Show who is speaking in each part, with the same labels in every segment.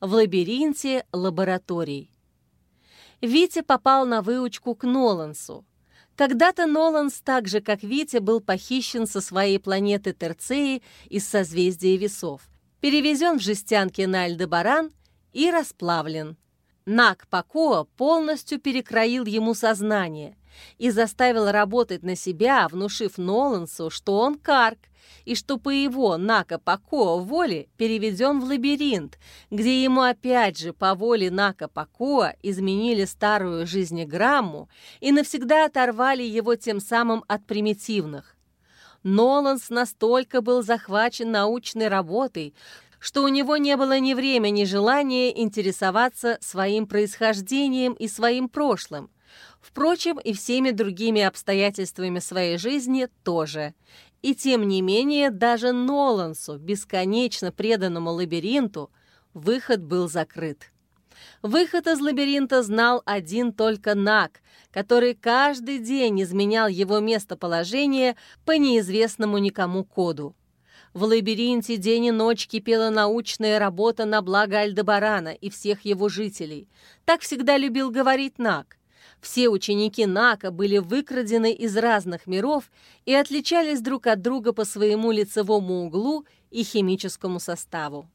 Speaker 1: в лабиринте лабораторий. Витя попал на выучку к Нолансу. Когда-то Ноланс, так же как Витя, был похищен со своей планеты Терцеи из созвездия весов, перевезен в жестянке на Альдебаран и расплавлен. Нак Пакоа полностью перекроил ему сознание и заставил работать на себя, внушив Нолансу, что он карк, и что по его Нака Пакоа воле переведен в лабиринт, где ему опять же по воле Нака Пакоа изменили старую жизнеграмму и навсегда оторвали его тем самым от примитивных. Ноланс настолько был захвачен научной работой, что у него не было ни времени, ни желания интересоваться своим происхождением и своим прошлым. Впрочем, и всеми другими обстоятельствами своей жизни тоже. И тем не менее, даже Нолансу, бесконечно преданному лабиринту, выход был закрыт. Выход из лабиринта знал один только Нак, который каждый день изменял его местоположение по неизвестному никому коду. В лабиринте день и ночь кипела научная работа на благо Альдебарана и всех его жителей. Так всегда любил говорить Нак. Все ученики Нака были выкрадены из разных миров и отличались друг от друга по своему лицевому углу и химическому составу.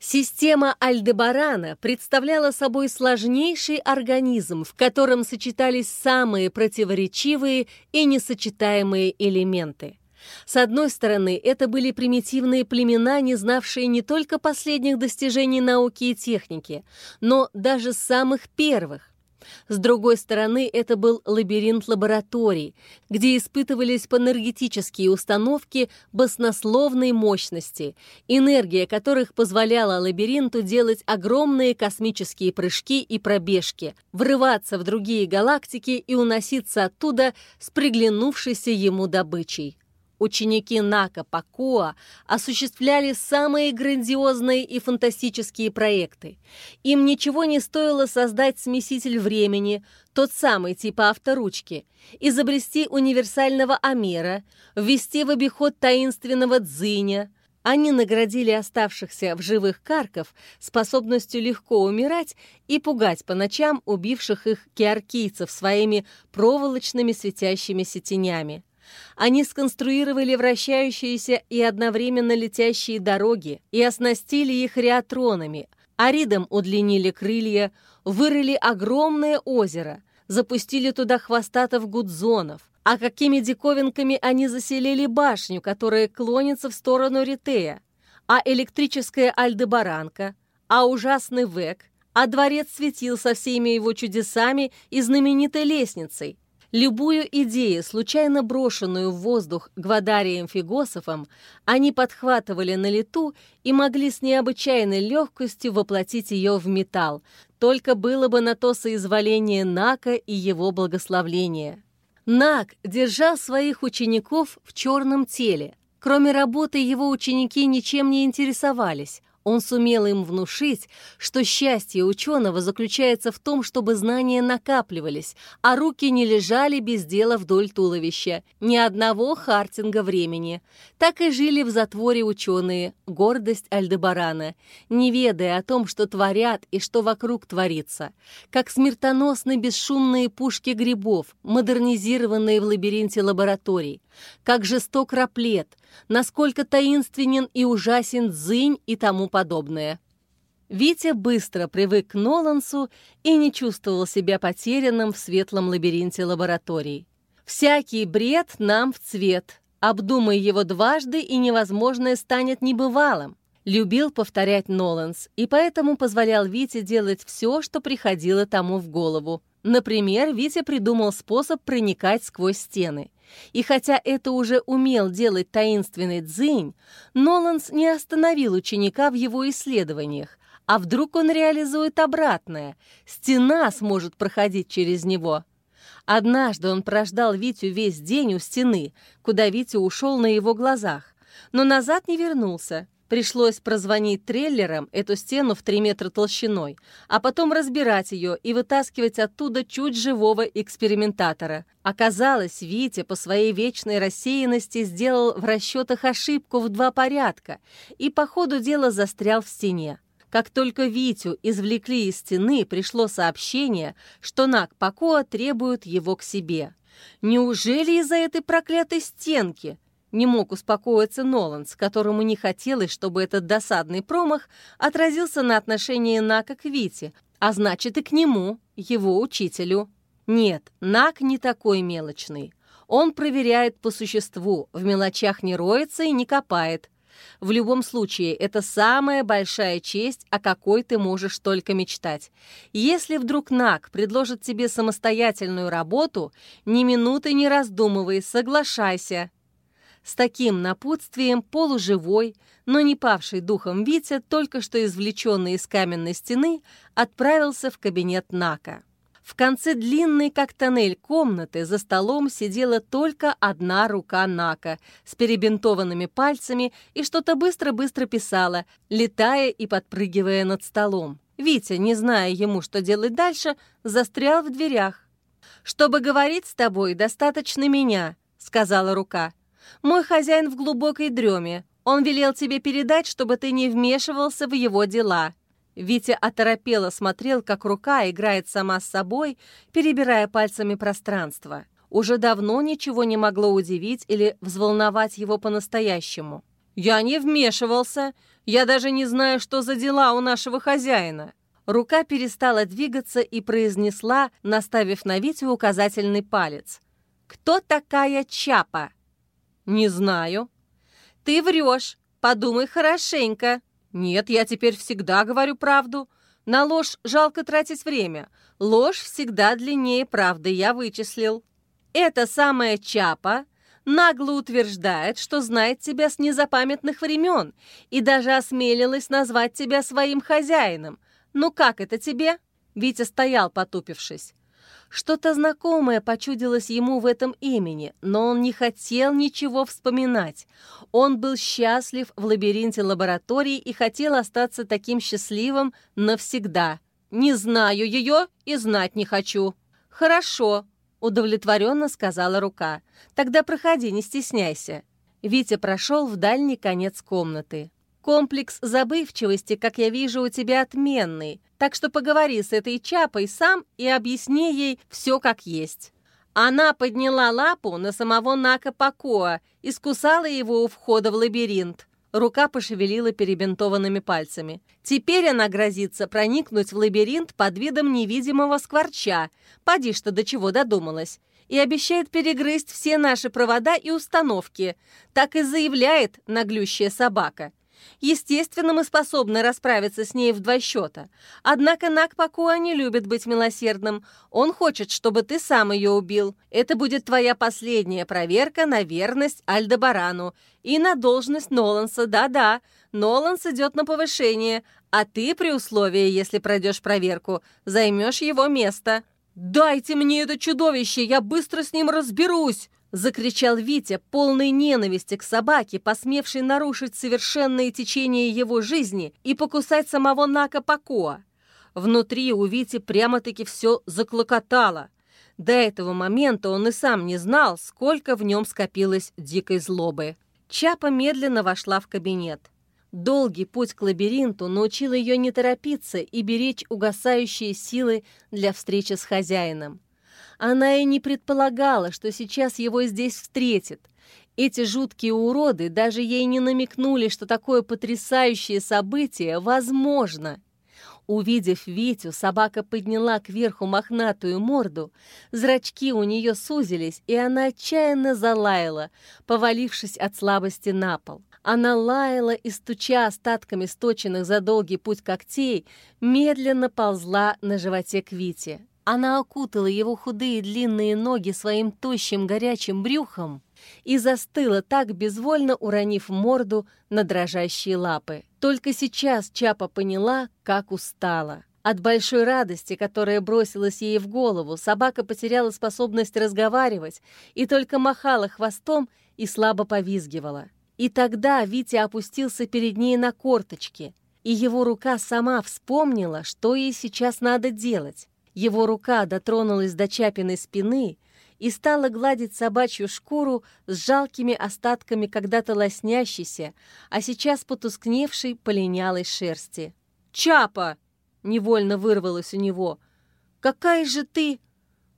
Speaker 1: Система Альдебарана представляла собой сложнейший организм, в котором сочетались самые противоречивые и несочетаемые элементы. С одной стороны, это были примитивные племена, не знавшие не только последних достижений науки и техники, но даже самых первых. С другой стороны, это был лабиринт лабораторий, где испытывались панергетические установки баснословной мощности, энергия которых позволяла лабиринту делать огромные космические прыжки и пробежки, врываться в другие галактики и уноситься оттуда с приглянувшейся ему добычей. Ученики Нака Пакуа осуществляли самые грандиозные и фантастические проекты. Им ничего не стоило создать смеситель времени, тот самый типа авторучки, изобрести универсального Амера, ввести в обиход таинственного Дзиня. Они наградили оставшихся в живых карков способностью легко умирать и пугать по ночам убивших их киаркийцев своими проволочными светящимися тенями. Они сконструировали вращающиеся и одновременно летящие дороги и оснастили их реатронами, аридом удлинили крылья, вырыли огромное озеро, запустили туда хвостатов гудзонов, а какими диковинками они заселили башню, которая клонится в сторону Ритея, а электрическая Альдебаранка, а ужасный Век, а дворец светил со всеми его чудесами и знаменитой лестницей – Любую идею, случайно брошенную в воздух Гвадарием Фигософом, они подхватывали на лету и могли с необычайной легкостью воплотить ее в металл, только было бы на то соизволение Нака и его благословление. Нак держал своих учеников в черном теле. Кроме работы его ученики ничем не интересовались, он сумел им внушить, что счастье ученого заключается в том, чтобы знания накапливались, а руки не лежали без дела вдоль туловища, ни одного хартинга времени. Так и жили в затворе ученые, гордость Альдебарана, не ведая о том, что творят и что вокруг творится, как смертоносные бесшумные пушки грибов, модернизированные в лабиринте лабораторий, как жесток раплет, насколько таинственен и ужасен дзынь и тому подобное. Витя быстро привык к Нолансу и не чувствовал себя потерянным в светлом лабиринте лабораторий. «Всякий бред нам в цвет. Обдумай его дважды, и невозможное станет небывалым», любил повторять Ноланс, и поэтому позволял Вите делать все, что приходило тому в голову. Например, Витя придумал способ проникать сквозь стены. И хотя это уже умел делать таинственный дзынь, Ноланс не остановил ученика в его исследованиях. А вдруг он реализует обратное? Стена сможет проходить через него. Однажды он прождал Витю весь день у стены, куда Витя ушел на его глазах, но назад не вернулся. Пришлось прозвонить трейлером эту стену в 3 метра толщиной, а потом разбирать ее и вытаскивать оттуда чуть живого экспериментатора. Оказалось, Витя по своей вечной рассеянности сделал в расчетах ошибку в два порядка и по ходу дела застрял в стене. Как только Витю извлекли из стены, пришло сообщение, что Нак Пакоа требует его к себе. Неужели из-за этой проклятой стенки? Не мог успокоиться Ноланс, которому не хотелось, чтобы этот досадный промах отразился на отношении Нака к Вите, а значит и к нему, его учителю. Нет, Нак не такой мелочный. Он проверяет по существу, в мелочах не роется и не копает. В любом случае, это самая большая честь, о какой ты можешь только мечтать. Если вдруг НАК предложит тебе самостоятельную работу, ни минуты не раздумывай, соглашайся. С таким напутствием полуживой, но не павший духом Витя, только что извлеченный из каменной стены, отправился в кабинет Нака. В конце длинной, как тоннель, комнаты за столом сидела только одна рука Нака с перебинтованными пальцами и что-то быстро-быстро писала, летая и подпрыгивая над столом. Витя, не зная ему, что делать дальше, застрял в дверях. «Чтобы говорить с тобой, достаточно меня», — сказала рука. «Мой хозяин в глубокой дреме. Он велел тебе передать, чтобы ты не вмешивался в его дела». Витя оторопело смотрел, как рука играет сама с собой, перебирая пальцами пространство. Уже давно ничего не могло удивить или взволновать его по-настоящему. «Я не вмешивался. Я даже не знаю, что за дела у нашего хозяина». Рука перестала двигаться и произнесла, наставив на Витю указательный палец. «Кто такая Чапа?» «Не знаю». «Ты врешь. Подумай хорошенько». «Нет, я теперь всегда говорю правду. На ложь жалко тратить время. Ложь всегда длиннее правды, я вычислил». «Это самая Чапа нагло утверждает, что знает тебя с незапамятных времен и даже осмелилась назвать тебя своим хозяином. Ну как это тебе?» Витя стоял, потупившись. Что-то знакомое почудилось ему в этом имени, но он не хотел ничего вспоминать. Он был счастлив в лабиринте лабораторий и хотел остаться таким счастливым навсегда. «Не знаю ее и знать не хочу». «Хорошо», — удовлетворенно сказала рука. «Тогда проходи, не стесняйся». Витя прошел в дальний конец комнаты. Комплекс забывчивости, как я вижу, у тебя отменный, так что поговори с этой чапой сам и объясни ей все как есть». Она подняла лапу на самого Нака Пакоа и скусала его у входа в лабиринт. Рука пошевелила перебинтованными пальцами. Теперь она грозится проникнуть в лабиринт под видом невидимого скворча. Поди что до чего додумалась. И обещает перегрызть все наши провода и установки. Так и заявляет наглющая собака. Естественно, мы способны расправиться с ней в два счета. Однако Накпакуа не любит быть милосердным. Он хочет, чтобы ты сам ее убил. Это будет твоя последняя проверка на верность Альдебарану и на должность Ноланса. Да-да, Ноланс идет на повышение, а ты, при условии, если пройдешь проверку, займешь его место. «Дайте мне это чудовище, я быстро с ним разберусь!» Закричал Витя, полный ненависти к собаке, посмевшей нарушить совершенное течение его жизни и покусать самого Нака Пакоа. Внутри у Вити прямо-таки все заклокотало. До этого момента он и сам не знал, сколько в нем скопилось дикой злобы. Чапа медленно вошла в кабинет. Долгий путь к лабиринту научил ее не торопиться и беречь угасающие силы для встречи с хозяином. Она и не предполагала, что сейчас его здесь встретит. Эти жуткие уроды даже ей не намекнули, что такое потрясающее событие возможно. Увидев Витю, собака подняла кверху мохнатую морду, зрачки у нее сузились, и она отчаянно залаяла, повалившись от слабости на пол. Она лаяла и, стуча остатками сточенных за долгий путь когтей, медленно ползла на животе к Вите. Она окутала его худые длинные ноги своим тощим горячим брюхом и застыла так, безвольно уронив морду на дрожащие лапы. Только сейчас Чапа поняла, как устала. От большой радости, которая бросилась ей в голову, собака потеряла способность разговаривать и только махала хвостом и слабо повизгивала. И тогда Витя опустился перед ней на корточки, и его рука сама вспомнила, что ей сейчас надо делать. Его рука дотронулась до Чапиной спины и стала гладить собачью шкуру с жалкими остатками когда-то лоснящейся, а сейчас потускневшей полинялой шерсти. Чапа!» — невольно вырвалось у него. «Какая же ты...»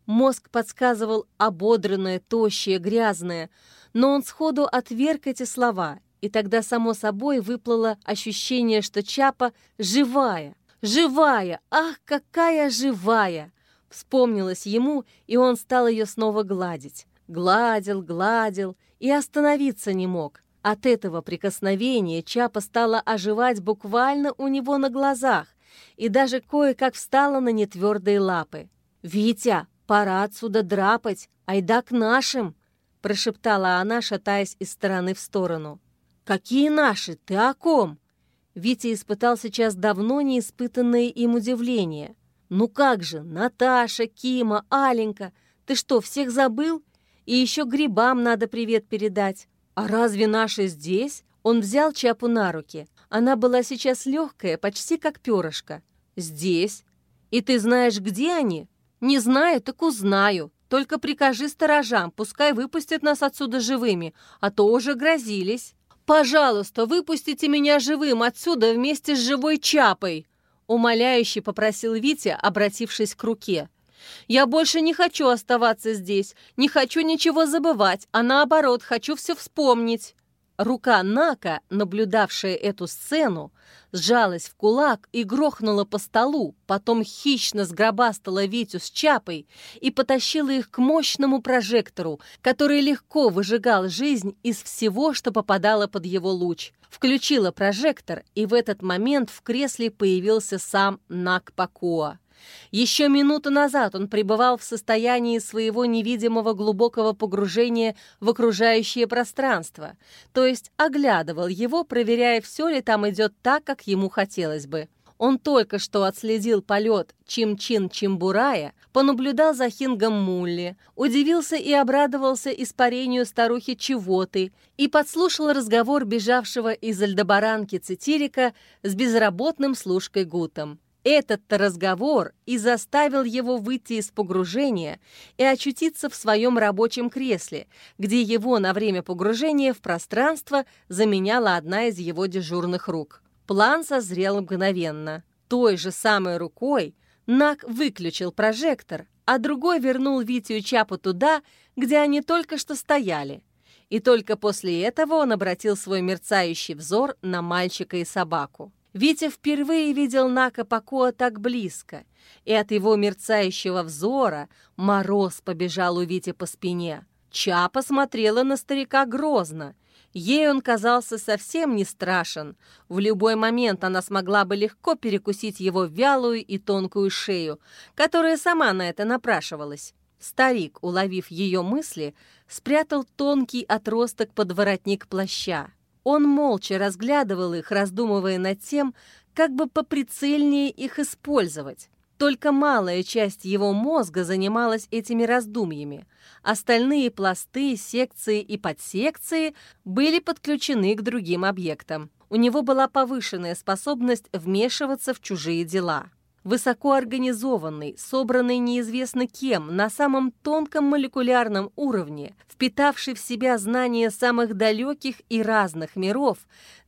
Speaker 1: Мозг подсказывал ободренное, тощее, грязное, но он сходу отверг эти слова, и тогда само собой выплыло ощущение, что Чапа живая, живая, ах, какая живая! Вспомнилось ему, и он стал ее снова гладить. Гладил, гладил и остановиться не мог. От этого прикосновения Чапа стала оживать буквально у него на глазах и даже кое-как встала на нетвердые лапы. «Витя, пора отсюда драпать, айда к нашим!» прошептала она, шатаясь из стороны в сторону. «Какие наши? Ты о ком?» Витя испытал сейчас давно не испытанное им удивление. «Ну как же, Наташа, Кима, Аленька, ты что, всех забыл? И еще грибам надо привет передать. А разве наши здесь?» Он взял Чапу на руки. Она была сейчас легкая, почти как перышко. «Здесь? И ты знаешь, где они?» «Не знаю, так узнаю. Только прикажи сторожам, пускай выпустят нас отсюда живыми, а то уже грозились». «Пожалуйста, выпустите меня живым отсюда вместе с живой Чапой!» Умоляюще попросил Витя, обратившись к руке. «Я больше не хочу оставаться здесь, не хочу ничего забывать, а наоборот, хочу все вспомнить». Рука Нака, наблюдавшая эту сцену, сжалась в кулак и грохнула по столу, потом хищно сгробастала Витю с Чапой и потащила их к мощному прожектору, который легко выжигал жизнь из всего, что попадало под его луч. Включила прожектор, и в этот момент в кресле появился сам Нак Пакуа. Еще минуту назад он пребывал в состоянии своего невидимого глубокого погружения в окружающее пространство, то есть оглядывал его, проверяя, все ли там идет так, как ему хотелось бы. Он только что отследил полет Чим-Чин-Чимбурая, понаблюдал за Хингом Мулли, удивился и обрадовался испарению старухи Чевоты и подслушал разговор бежавшего из Альдебаранки Цитирика с безработным служкой Гутом. Этот-то разговор и заставил его выйти из погружения и очутиться в своем рабочем кресле, где его на время погружения в пространство заменяла одна из его дежурных рук. План созрел мгновенно. Той же самой рукой Нак выключил прожектор, а другой вернул Витю и Чапу туда, где они только что стояли. И только после этого он обратил свой мерцающий взор на мальчика и собаку. Витя впервые видел Нака Пакуа так близко, и от его мерцающего взора мороз побежал у Вити по спине. Чапа смотрела на старика грозно. Ей он казался совсем не страшен. В любой момент она смогла бы легко перекусить его вялую и тонкую шею, которая сама на это напрашивалась. Старик, уловив ее мысли, спрятал тонкий отросток под воротник плаща. Он молча разглядывал их, раздумывая над тем, как бы поприцельнее их использовать. Только малая часть его мозга занималась этими раздумьями. Остальные пласты, секции и подсекции были подключены к другим объектам. У него была повышенная способность вмешиваться в чужие дела высокоорганизованный, собранный неизвестно кем, на самом тонком молекулярном уровне, впитавший в себя знания самых далеких и разных миров,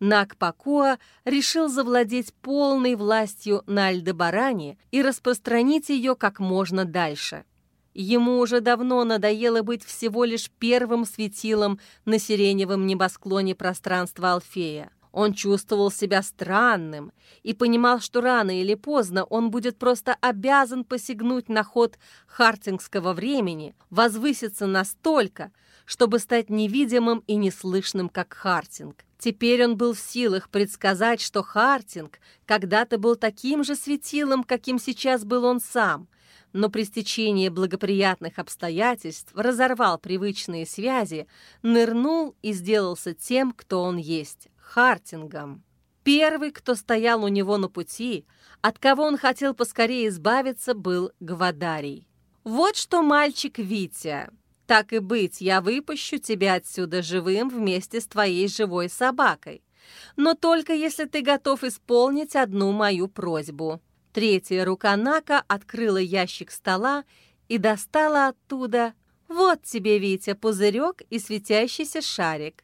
Speaker 1: Накпакуа решил завладеть полной властью на Альдебаране и распространить ее как можно дальше. Ему уже давно надоело быть всего лишь первым светилом на сиреневом небосклоне пространства Алфея. Он чувствовал себя странным и понимал, что рано или поздно он будет просто обязан посягнуть на ход хартингского времени, возвыситься настолько, чтобы стать невидимым и неслышным, как Хартинг. Теперь он был в силах предсказать, что Хартинг когда-то был таким же светилом, каким сейчас был он сам, но при стечении благоприятных обстоятельств разорвал привычные связи, нырнул и сделался тем, кто он есть. Хартингом. Первый, кто стоял у него на пути, от кого он хотел поскорее избавиться, был Гвадарий. «Вот что, мальчик Витя, так и быть, я выпущу тебя отсюда живым вместе с твоей живой собакой. Но только если ты готов исполнить одну мою просьбу». Третья рука Нака открыла ящик стола и достала оттуда «Вот тебе, Витя, пузырек и светящийся шарик.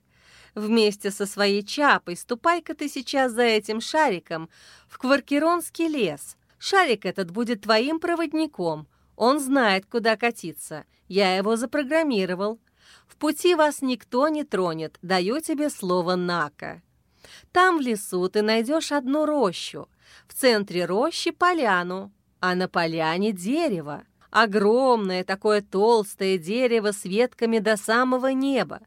Speaker 1: Вместе со своей чапой ступай-ка ты сейчас за этим шариком в Кваркеронский лес. Шарик этот будет твоим проводником. Он знает, куда катиться. Я его запрограммировал. В пути вас никто не тронет, даю тебе слово «нака». Там в лесу ты найдешь одну рощу. В центре рощи поляну, а на поляне дерево. Огромное такое толстое дерево с ветками до самого неба.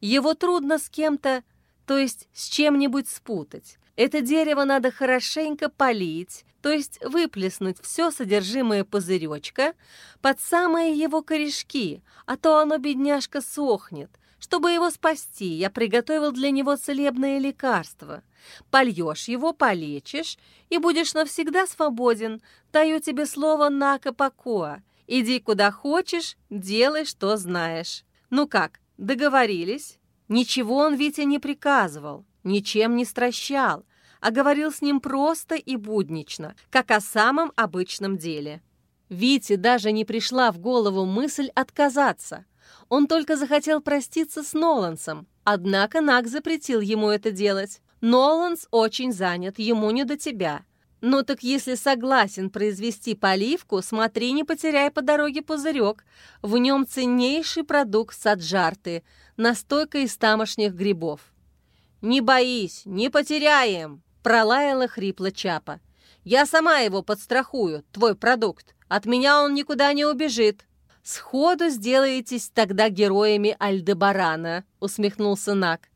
Speaker 1: Его трудно с кем-то, то есть с чем-нибудь спутать. Это дерево надо хорошенько полить, то есть выплеснуть все содержимое пузыречка под самые его корешки, а то оно, бедняжка, сохнет. Чтобы его спасти, я приготовил для него целебное лекарство. Польешь его, полечишь, и будешь навсегда свободен. Даю тебе слово Накапакоа. Иди куда хочешь, делай, что знаешь. Ну как, договорились? Ничего он Витя не приказывал, ничем не стращал, а говорил с ним просто и буднично, как о самом обычном деле. Вите даже не пришла в голову мысль отказаться. Он только захотел проститься с Нолансом, однако Нак запретил ему это делать. Ноланс очень занят, ему не до тебя. «Ну так если согласен произвести поливку, смотри, не потеряй по дороге пузырек. В нем ценнейший продукт саджарты, настойка из тамошних грибов». «Не боись, не потеряем!» — пролаяла хрипло Чапа. «Я сама его подстрахую, твой продукт. От меня он никуда не убежит». «Сходу сделаетесь тогда героями Альдебарана», — усмехнулся Нак.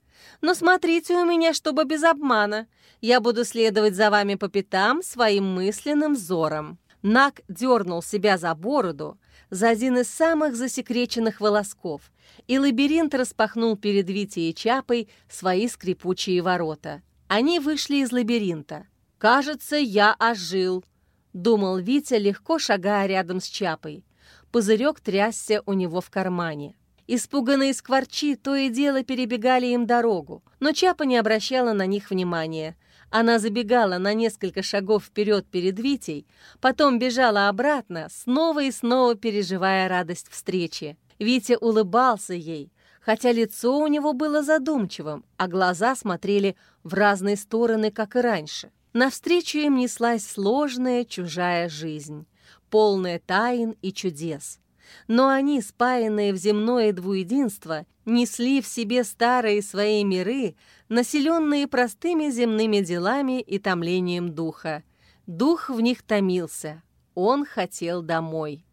Speaker 1: «Но смотрите у меня, чтобы без обмана. Я буду следовать за вами по пятам своим мысленным взором». Нак дернул себя за бороду, за один из самых засекреченных волосков, и лабиринт распахнул перед Витей и Чапой свои скрипучие ворота. Они вышли из лабиринта. «Кажется, я ожил», — думал Витя, легко шагая рядом с Чапой. Пузырек трясся у него в кармане. Испуганные скворчи то и дело перебегали им дорогу, но Чапа не обращала на них внимания. Она забегала на несколько шагов вперед перед Витей, потом бежала обратно, снова и снова переживая радость встречи. Витя улыбался ей, хотя лицо у него было задумчивым, а глаза смотрели в разные стороны, как и раньше. Навстречу им неслась сложная чужая жизнь, полная тайн и чудес но они, спаянные в земное двуединство, несли в себе старые свои миры, населенные простыми земными делами и томлением духа. Дух в них томился, он хотел домой.